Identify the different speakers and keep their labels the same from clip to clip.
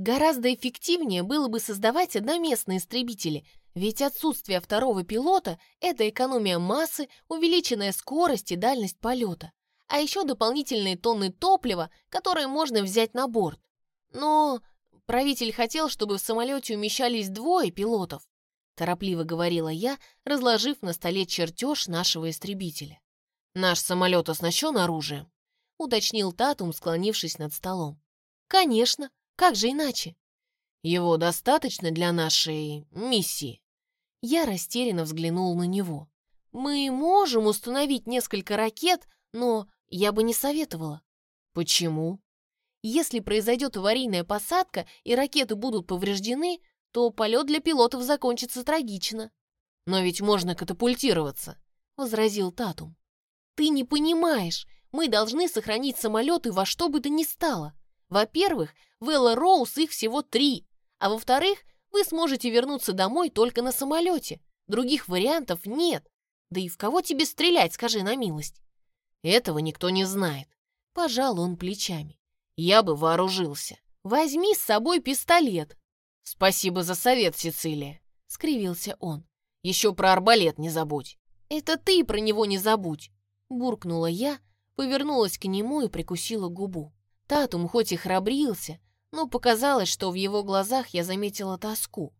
Speaker 1: Гораздо эффективнее было бы создавать одноместные истребители, ведь отсутствие второго пилота – это экономия массы, увеличенная скорость и дальность полета, а еще дополнительные тонны топлива, которые можно взять на борт. Но правитель хотел, чтобы в самолете умещались двое пилотов, торопливо говорила я, разложив на столе чертеж нашего истребителя. «Наш самолет оснащен оружием?» — уточнил Татум, склонившись над столом. «Конечно. Как же иначе?» «Его достаточно для нашей миссии?» Я растерянно взглянул на него. «Мы можем установить несколько ракет, но я бы не советовала». «Почему?» «Если произойдет аварийная посадка и ракеты будут повреждены, то полет для пилотов закончится трагично». «Но ведь можно катапультироваться», — возразил Татум. «Ты не понимаешь, мы должны сохранить самолеты во что бы то ни стало. Во-первых, в Элла Роуз их всего три, а во-вторых, вы сможете вернуться домой только на самолете. Других вариантов нет. Да и в кого тебе стрелять, скажи на милость?» «Этого никто не знает», — пожал он плечами. «Я бы вооружился. Возьми с собой пистолет». «Спасибо за совет, Сицилия», — скривился он. «Еще про арбалет не забудь». «Это ты про него не забудь», — буркнула я, повернулась к нему и прикусила губу. Татум хоть и храбрился, но показалось, что в его глазах я заметила тоску.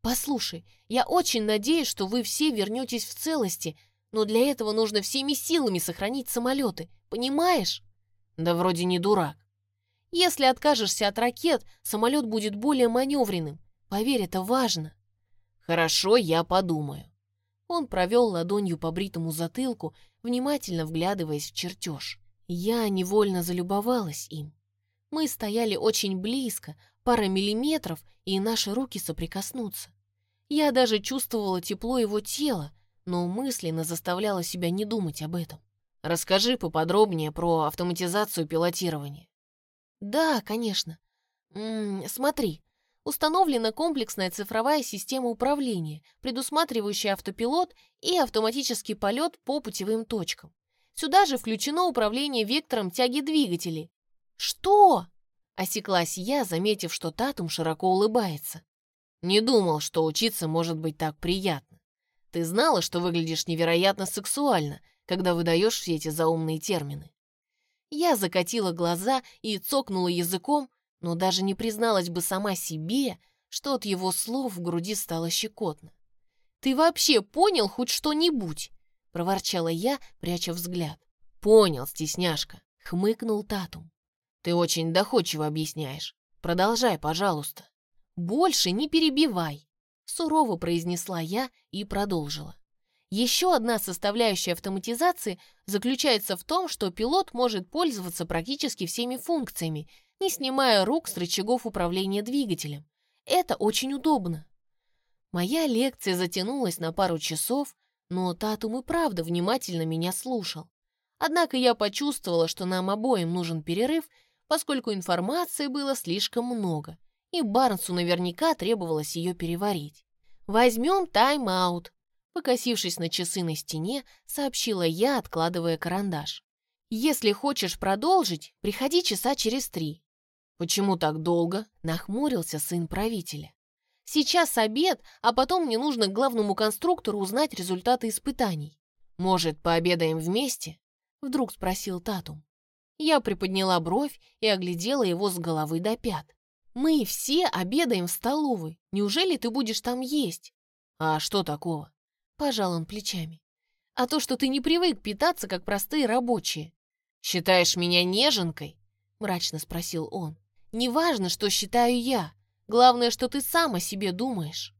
Speaker 1: «Послушай, я очень надеюсь, что вы все вернетесь в целости, но для этого нужно всеми силами сохранить самолеты, понимаешь?» «Да вроде не дурак». «Если откажешься от ракет, самолет будет более маневренным. Поверь, это важно». «Хорошо, я подумаю». Он провел ладонью по бритому затылку, внимательно вглядываясь в чертеж. Я невольно залюбовалась им. Мы стояли очень близко, пара миллиметров, и наши руки соприкоснутся. Я даже чувствовала тепло его тела, но мысленно заставляла себя не думать об этом. Расскажи поподробнее про автоматизацию пилотирования. Да, конечно. М -м, смотри, установлена комплексная цифровая система управления, предусматривающая автопилот и автоматический полет по путевым точкам. Сюда же включено управление вектором тяги двигателей. «Что?» — осеклась я, заметив, что Татум широко улыбается. «Не думал, что учиться может быть так приятно. Ты знала, что выглядишь невероятно сексуально, когда выдаешь все эти заумные термины?» Я закатила глаза и цокнула языком, но даже не призналась бы сама себе, что от его слов в груди стало щекотно. «Ты вообще понял хоть что-нибудь?» — проворчала я, пряча взгляд. «Понял, стесняшка», — хмыкнул Татум. «Ты очень доходчиво объясняешь. Продолжай, пожалуйста». «Больше не перебивай», — сурово произнесла я и продолжила. Еще одна составляющая автоматизации заключается в том, что пилот может пользоваться практически всеми функциями, не снимая рук с рычагов управления двигателем. Это очень удобно. Моя лекция затянулась на пару часов, но Татум и правда внимательно меня слушал. Однако я почувствовала, что нам обоим нужен перерыв, поскольку информации было слишком много, и Барнсу наверняка требовалось ее переварить. «Возьмем тайм-аут», покосившись на часы на стене, сообщила я, откладывая карандаш. «Если хочешь продолжить, приходи часа через три. «Почему так долго?» — нахмурился сын правителя. «Сейчас обед, а потом мне нужно к главному конструктору узнать результаты испытаний». «Может, пообедаем вместе?» — вдруг спросил Татум. Я приподняла бровь и оглядела его с головы до пят. «Мы все обедаем в столовой. Неужели ты будешь там есть?» «А что такого?» — пожал он плечами. «А то, что ты не привык питаться, как простые рабочие». «Считаешь меня неженкой?» — мрачно спросил он. Неважно, что считаю я. Главное, что ты сам о себе думаешь.